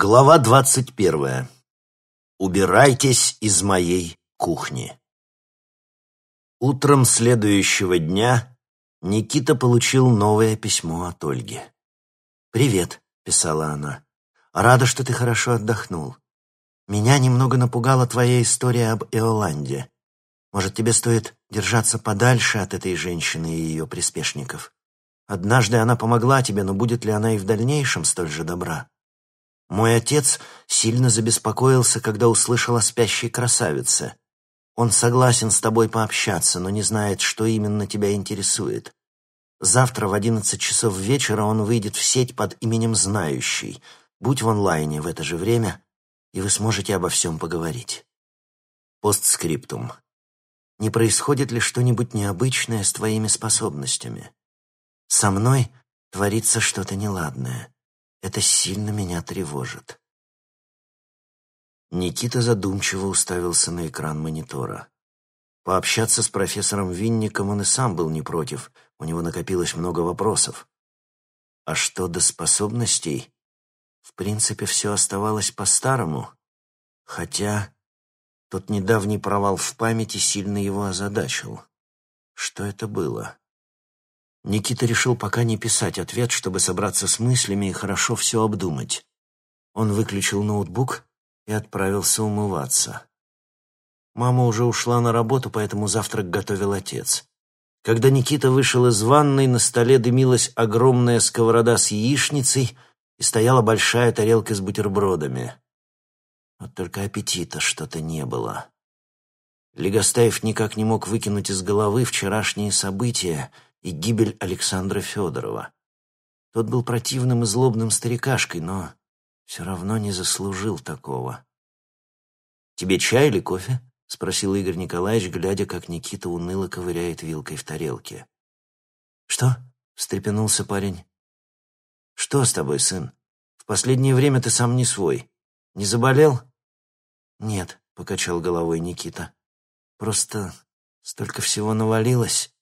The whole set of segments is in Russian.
Глава двадцать первая. Убирайтесь из моей кухни. Утром следующего дня Никита получил новое письмо от Ольги. «Привет», — писала она. «Рада, что ты хорошо отдохнул. Меня немного напугала твоя история об Эоланде. Может, тебе стоит держаться подальше от этой женщины и ее приспешников? Однажды она помогла тебе, но будет ли она и в дальнейшем столь же добра?» Мой отец сильно забеспокоился, когда услышал о спящей красавице. Он согласен с тобой пообщаться, но не знает, что именно тебя интересует. Завтра в одиннадцать часов вечера он выйдет в сеть под именем Знающий. Будь в онлайне в это же время, и вы сможете обо всем поговорить. Постскриптум. Не происходит ли что-нибудь необычное с твоими способностями? Со мной творится что-то неладное. Это сильно меня тревожит. Никита задумчиво уставился на экран монитора. Пообщаться с профессором Винником он и сам был не против, у него накопилось много вопросов. А что до способностей? В принципе, все оставалось по-старому, хотя тот недавний провал в памяти сильно его озадачил. Что это было? Никита решил пока не писать ответ, чтобы собраться с мыслями и хорошо все обдумать. Он выключил ноутбук и отправился умываться. Мама уже ушла на работу, поэтому завтрак готовил отец. Когда Никита вышел из ванной, на столе дымилась огромная сковорода с яичницей и стояла большая тарелка с бутербродами. Вот только аппетита что-то не было. Легостаев никак не мог выкинуть из головы вчерашние события — и гибель Александра Федорова. Тот был противным и злобным старикашкой, но все равно не заслужил такого. «Тебе чай или кофе?» — спросил Игорь Николаевич, глядя, как Никита уныло ковыряет вилкой в тарелке. «Что?» — встрепенулся парень. «Что с тобой, сын? В последнее время ты сам не свой. Не заболел?» «Нет», — покачал головой Никита. «Просто столько всего навалилось».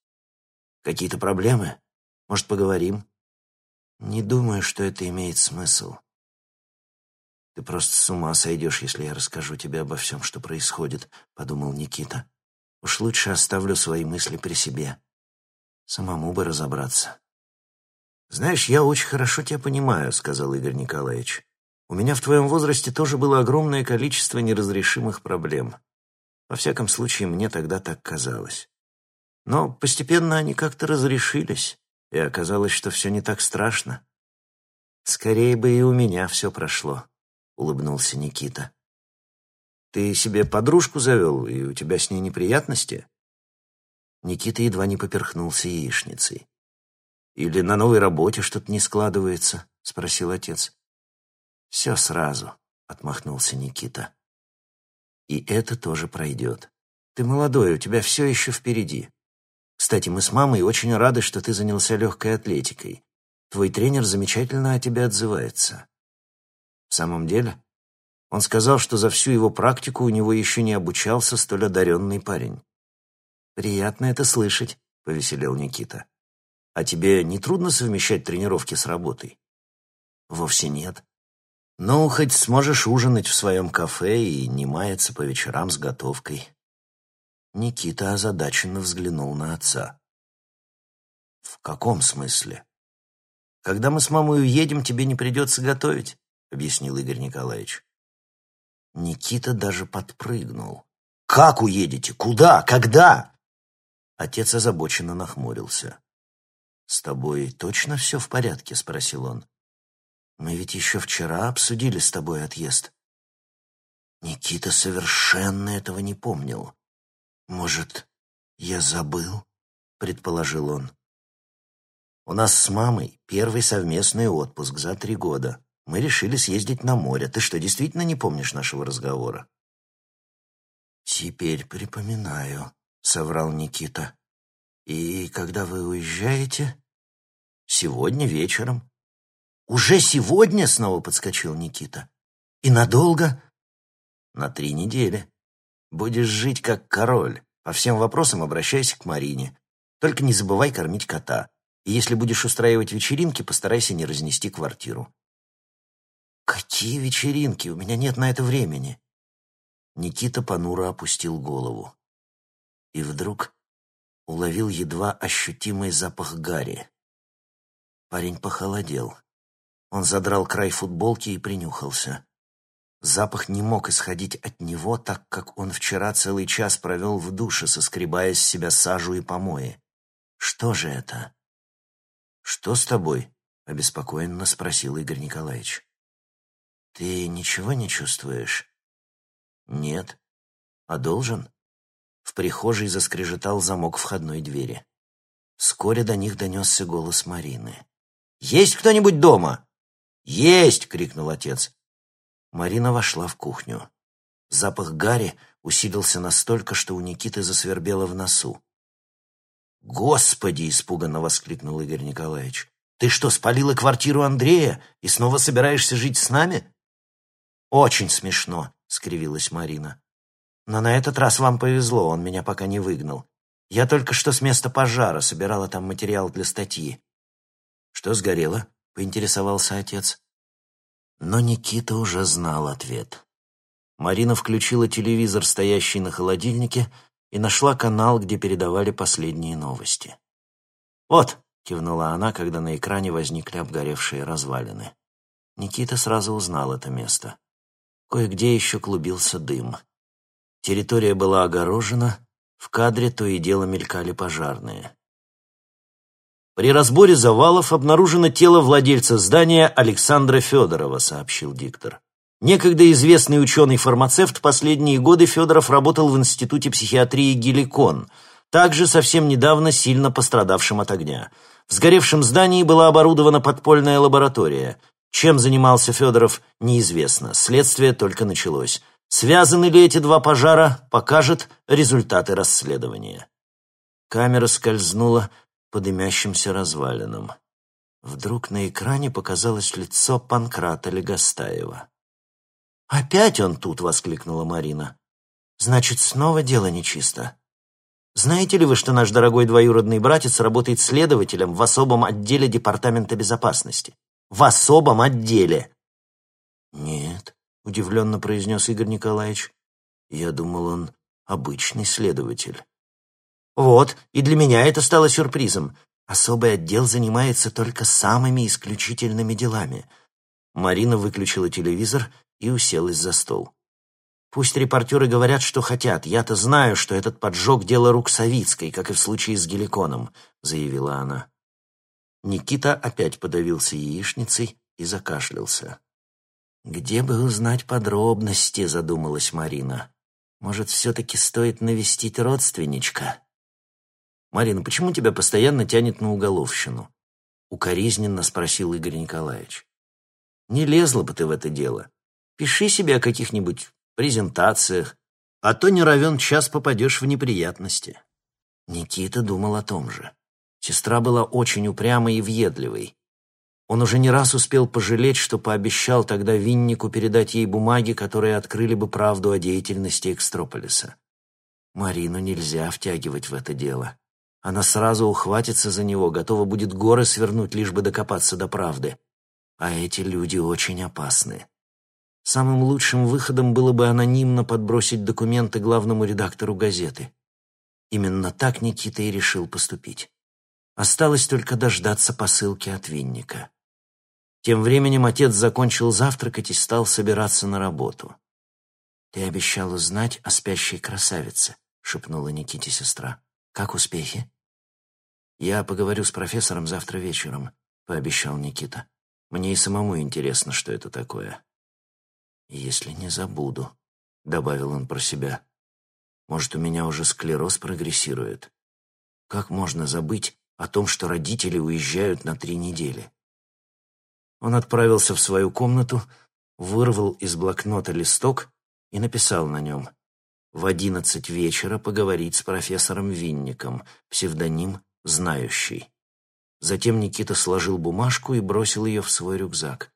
Какие-то проблемы? Может, поговорим? Не думаю, что это имеет смысл. Ты просто с ума сойдешь, если я расскажу тебе обо всем, что происходит, подумал Никита. Уж лучше оставлю свои мысли при себе. Самому бы разобраться. «Знаешь, я очень хорошо тебя понимаю», — сказал Игорь Николаевич. «У меня в твоем возрасте тоже было огромное количество неразрешимых проблем. Во всяком случае, мне тогда так казалось. Но постепенно они как-то разрешились, и оказалось, что все не так страшно. «Скорее бы и у меня все прошло», — улыбнулся Никита. «Ты себе подружку завел, и у тебя с ней неприятности?» Никита едва не поперхнулся яичницей. «Или на новой работе что-то не складывается?» — спросил отец. «Все сразу», — отмахнулся Никита. «И это тоже пройдет. Ты молодой, у тебя все еще впереди. Кстати, мы с мамой очень рады, что ты занялся легкой атлетикой. Твой тренер замечательно о тебе отзывается. В самом деле? Он сказал, что за всю его практику у него еще не обучался столь одаренный парень. «Приятно это слышать», — повеселел Никита. «А тебе не трудно совмещать тренировки с работой?» «Вовсе нет. Ну, хоть сможешь ужинать в своем кафе и не маяться по вечерам с готовкой. Никита озадаченно взглянул на отца. «В каком смысле?» «Когда мы с мамой уедем, тебе не придется готовить», — объяснил Игорь Николаевич. Никита даже подпрыгнул. «Как уедете? Куда? Когда?» Отец озабоченно нахмурился. «С тобой точно все в порядке?» — спросил он. «Мы ведь еще вчера обсудили с тобой отъезд». Никита совершенно этого не помнил. «Может, я забыл?» — предположил он. «У нас с мамой первый совместный отпуск за три года. Мы решили съездить на море. Ты что, действительно не помнишь нашего разговора?» «Теперь припоминаю», — соврал Никита. «И когда вы уезжаете?» «Сегодня вечером». «Уже сегодня?» — снова подскочил Никита. «И надолго?» «На три недели». Будешь жить как король. По всем вопросам обращайся к Марине. Только не забывай кормить кота. И если будешь устраивать вечеринки, постарайся не разнести квартиру. «Какие вечеринки? У меня нет на это времени!» Никита понуро опустил голову. И вдруг уловил едва ощутимый запах гари. Парень похолодел. Он задрал край футболки и принюхался. Запах не мог исходить от него, так как он вчера целый час провел в душе, соскребая с себя сажу и помои. Что же это? «Что с тобой?» — обеспокоенно спросил Игорь Николаевич. «Ты ничего не чувствуешь?» «Нет. А должен?» В прихожей заскрежетал замок входной двери. Вскоре до них донесся голос Марины. «Есть кто-нибудь дома?» «Есть!» — крикнул отец. Марина вошла в кухню. Запах гари усилился настолько, что у Никиты засвербело в носу. «Господи!» — испуганно воскликнул Игорь Николаевич. «Ты что, спалила квартиру Андрея и снова собираешься жить с нами?» «Очень смешно», — скривилась Марина. «Но на этот раз вам повезло, он меня пока не выгнал. Я только что с места пожара собирала там материал для статьи». «Что сгорело?» — поинтересовался отец. Но Никита уже знал ответ. Марина включила телевизор, стоящий на холодильнике, и нашла канал, где передавали последние новости. «Вот», — кивнула она, когда на экране возникли обгоревшие развалины. Никита сразу узнал это место. Кое-где еще клубился дым. Территория была огорожена, в кадре то и дело мелькали пожарные. При разборе завалов обнаружено тело владельца здания Александра Федорова, сообщил диктор. Некогда известный ученый-фармацевт, последние годы Федоров работал в Институте психиатрии «Геликон», также совсем недавно сильно пострадавшим от огня. В сгоревшем здании была оборудована подпольная лаборатория. Чем занимался Федоров, неизвестно. Следствие только началось. Связаны ли эти два пожара, покажет результаты расследования. Камера скользнула по дымящимся развалинам. Вдруг на экране показалось лицо Панкрата Легостаева. «Опять он тут!» — воскликнула Марина. «Значит, снова дело нечисто. Знаете ли вы, что наш дорогой двоюродный братец работает следователем в особом отделе Департамента безопасности? В особом отделе!» «Нет», — удивленно произнес Игорь Николаевич. «Я думал, он обычный следователь». Вот, и для меня это стало сюрпризом. Особый отдел занимается только самыми исключительными делами. Марина выключила телевизор и уселась за стол. Пусть репортеры говорят, что хотят. Я-то знаю, что этот поджог — дело рук Савицкой, как и в случае с Геликоном», — заявила она. Никита опять подавился яичницей и закашлялся. «Где бы узнать подробности?» — задумалась Марина. «Может, все-таки стоит навестить родственничка?» «Марина, почему тебя постоянно тянет на уголовщину?» Укоризненно спросил Игорь Николаевич. «Не лезла бы ты в это дело. Пиши себе о каких-нибудь презентациях, а то не равен час попадешь в неприятности». Никита думал о том же. Сестра была очень упрямой и въедливой. Он уже не раз успел пожалеть, что пообещал тогда Виннику передать ей бумаги, которые открыли бы правду о деятельности Экстрополиса. Марину нельзя втягивать в это дело. Она сразу ухватится за него, готова будет горы свернуть, лишь бы докопаться до правды. А эти люди очень опасны. Самым лучшим выходом было бы анонимно подбросить документы главному редактору газеты. Именно так Никита и решил поступить. Осталось только дождаться посылки от Винника. Тем временем отец закончил завтракать и стал собираться на работу. «Ты обещал узнать о спящей красавице», — шепнула Никите сестра. «Как успехи?» «Я поговорю с профессором завтра вечером», — пообещал Никита. «Мне и самому интересно, что это такое». «Если не забуду», — добавил он про себя. «Может, у меня уже склероз прогрессирует? Как можно забыть о том, что родители уезжают на три недели?» Он отправился в свою комнату, вырвал из блокнота листок и написал на нем «В одиннадцать вечера поговорить с профессором Винником, псевдоним знающий. Затем Никита сложил бумажку и бросил ее в свой рюкзак.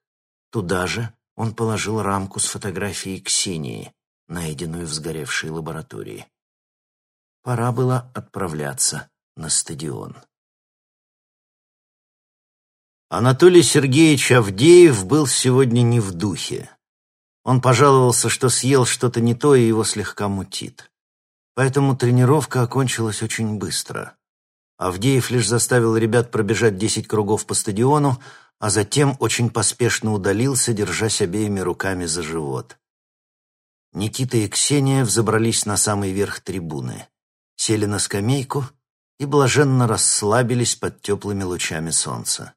Туда же он положил рамку с фотографией Ксении, найденную в сгоревшей лаборатории. Пора было отправляться на стадион. Анатолий Сергеевич Авдеев был сегодня не в духе. Он пожаловался, что съел что-то не то и его слегка мутит. Поэтому тренировка окончилась очень быстро. Авдеев лишь заставил ребят пробежать десять кругов по стадиону, а затем очень поспешно удалился, держась обеими руками за живот. Никита и Ксения взобрались на самый верх трибуны, сели на скамейку и блаженно расслабились под теплыми лучами солнца.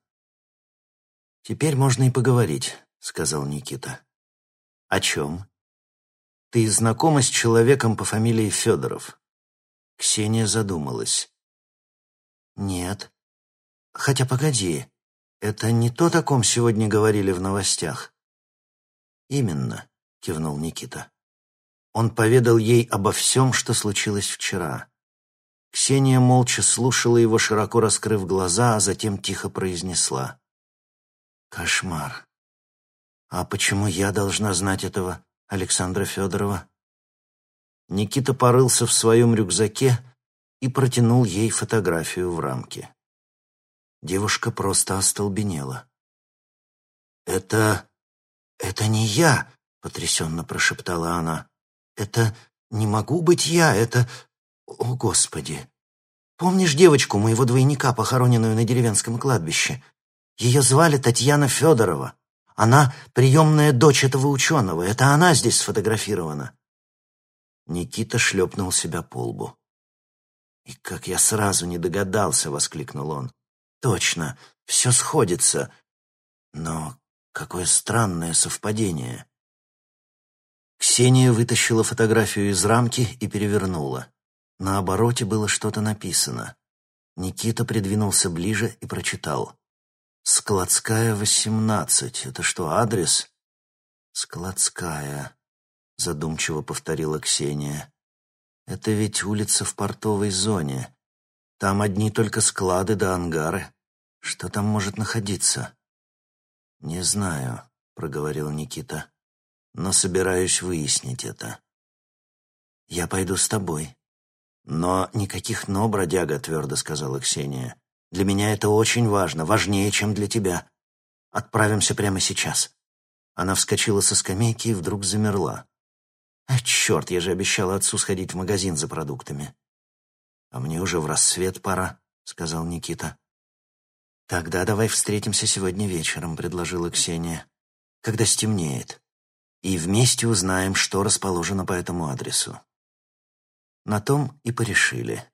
«Теперь можно и поговорить», — сказал Никита. «О чем?» «Ты знакома с человеком по фамилии Федоров?» Ксения задумалась. «Нет. Хотя погоди, это не то, о ком сегодня говорили в новостях?» «Именно», — кивнул Никита. Он поведал ей обо всем, что случилось вчера. Ксения молча слушала его, широко раскрыв глаза, а затем тихо произнесла. Кошмар. А почему я должна знать этого Александра Федорова? Никита порылся в своем рюкзаке и протянул ей фотографию в рамке. Девушка просто остолбенела. «Это... это не я!» — потрясенно прошептала она. «Это не могу быть я, это... О, Господи! Помнишь девочку, моего двойника, похороненную на деревенском кладбище? Ее звали Татьяна Федорова. Она приемная дочь этого ученого. Это она здесь сфотографирована. Никита шлепнул себя по лбу. «И как я сразу не догадался!» — воскликнул он. «Точно, все сходится. Но какое странное совпадение!» Ксения вытащила фотографию из рамки и перевернула. На обороте было что-то написано. Никита придвинулся ближе и прочитал. «Складская, 18. Это что, адрес?» «Складская», — задумчиво повторила Ксения. «Это ведь улица в портовой зоне. Там одни только склады да ангары. Что там может находиться?» «Не знаю», — проговорил Никита, — «но собираюсь выяснить это». «Я пойду с тобой». «Но никаких «но», бродяга», — твердо сказала Ксения. Для меня это очень важно, важнее, чем для тебя. Отправимся прямо сейчас». Она вскочила со скамейки и вдруг замерла. «А, черт, я же обещала отцу сходить в магазин за продуктами». «А мне уже в рассвет пора», — сказал Никита. «Тогда давай встретимся сегодня вечером», — предложила Ксения, — «когда стемнеет, и вместе узнаем, что расположено по этому адресу». На том и порешили.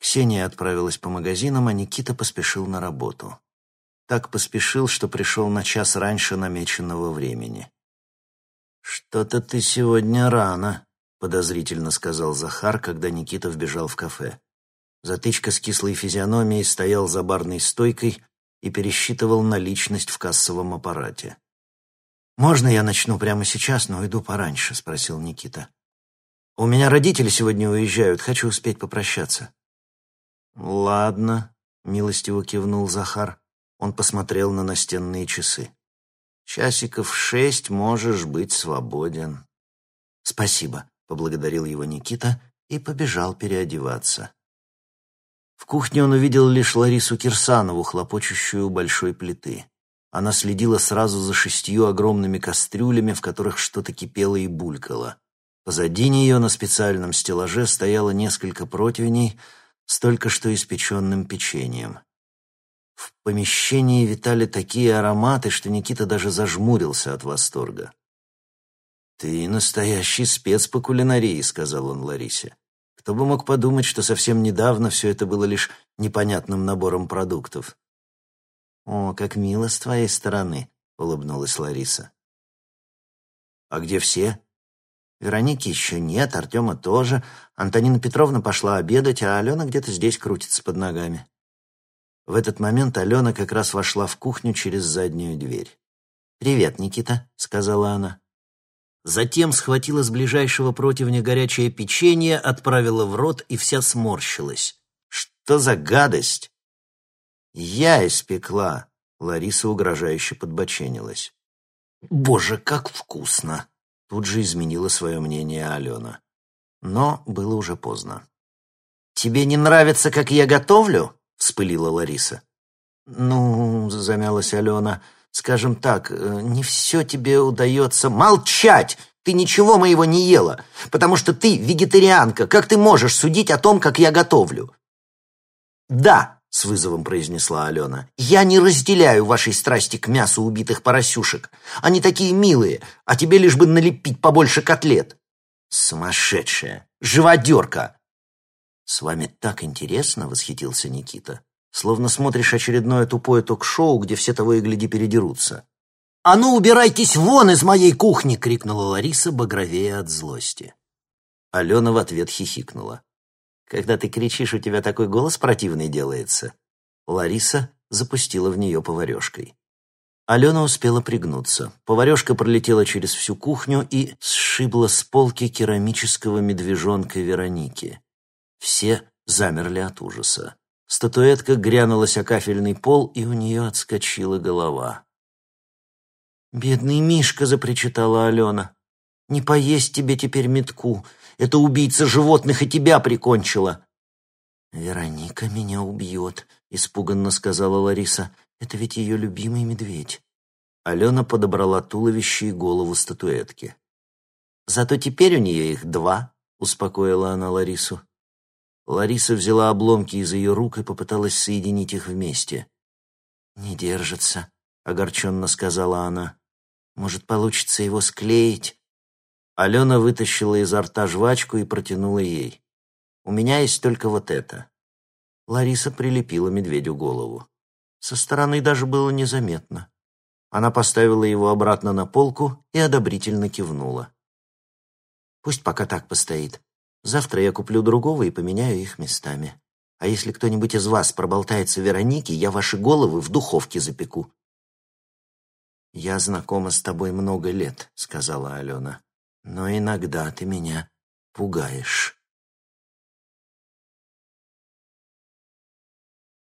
Ксения отправилась по магазинам, а Никита поспешил на работу. Так поспешил, что пришел на час раньше намеченного времени. «Что-то ты сегодня рано», — подозрительно сказал Захар, когда Никита вбежал в кафе. Затычка с кислой физиономией стоял за барной стойкой и пересчитывал наличность в кассовом аппарате. «Можно я начну прямо сейчас, но иду пораньше?» — спросил Никита. «У меня родители сегодня уезжают, хочу успеть попрощаться». «Ладно», — милостиво кивнул Захар. Он посмотрел на настенные часы. «Часиков шесть можешь быть свободен». «Спасибо», — поблагодарил его Никита и побежал переодеваться. В кухне он увидел лишь Ларису Кирсанову, хлопочущую у большой плиты. Она следила сразу за шестью огромными кастрюлями, в которых что-то кипело и булькало. Позади нее на специальном стеллаже стояло несколько противней — с только что испеченным печеньем. В помещении витали такие ароматы, что Никита даже зажмурился от восторга. «Ты настоящий спец по кулинарии», — сказал он Ларисе. «Кто бы мог подумать, что совсем недавно все это было лишь непонятным набором продуктов». «О, как мило с твоей стороны», — улыбнулась Лариса. «А где все?» Вероники еще нет, Артема тоже. Антонина Петровна пошла обедать, а Алена где-то здесь крутится под ногами. В этот момент Алена как раз вошла в кухню через заднюю дверь. «Привет, Никита», — сказала она. Затем схватила с ближайшего противня горячее печенье, отправила в рот и вся сморщилась. «Что за гадость?» «Я испекла», — Лариса угрожающе подбоченилась. «Боже, как вкусно!» Тут же изменила свое мнение Алена. Но было уже поздно. «Тебе не нравится, как я готовлю?» — вспылила Лариса. «Ну, — замялась Алена, — скажем так, э, не все тебе удается...» «Молчать! Ты ничего моего не ела, потому что ты вегетарианка. Как ты можешь судить о том, как я готовлю?» «Да», — с вызовом произнесла Алена, — «я не разделяю вашей страсти к мясу убитых поросюшек. Они такие милые, а тебе лишь бы налепить побольше котлет». «Сумасшедшая! Живодерка!» «С вами так интересно!» — восхитился Никита. Словно смотришь очередное тупое ток-шоу, где все того и гляди передерутся. «А ну, убирайтесь вон из моей кухни!» — крикнула Лариса, багровея от злости. Алена в ответ хихикнула. «Когда ты кричишь, у тебя такой голос противный делается». Лариса запустила в нее поварешкой. Алена успела пригнуться. Поварешка пролетела через всю кухню и сшибла с полки керамического медвежонка Вероники. Все замерли от ужаса. Статуэтка грянулась о кафельный пол, и у нее отскочила голова. «Бедный Мишка!» — запричитала Алена. «Не поесть тебе теперь метку. Это убийца животных и тебя прикончила». «Вероника меня убьет», — испуганно сказала Лариса. «Это ведь ее любимый медведь». Алена подобрала туловище и голову статуэтки. «Зато теперь у нее их два», — успокоила она Ларису. Лариса взяла обломки из ее рук и попыталась соединить их вместе. «Не держится», — огорченно сказала она. «Может, получится его склеить?» Алена вытащила изо рта жвачку и протянула ей. «У меня есть только вот это». Лариса прилепила медведю голову. Со стороны даже было незаметно. Она поставила его обратно на полку и одобрительно кивнула. «Пусть пока так постоит. Завтра я куплю другого и поменяю их местами. А если кто-нибудь из вас проболтается Веронике, я ваши головы в духовке запеку». «Я знакома с тобой много лет», — сказала Алена. «Но иногда ты меня пугаешь».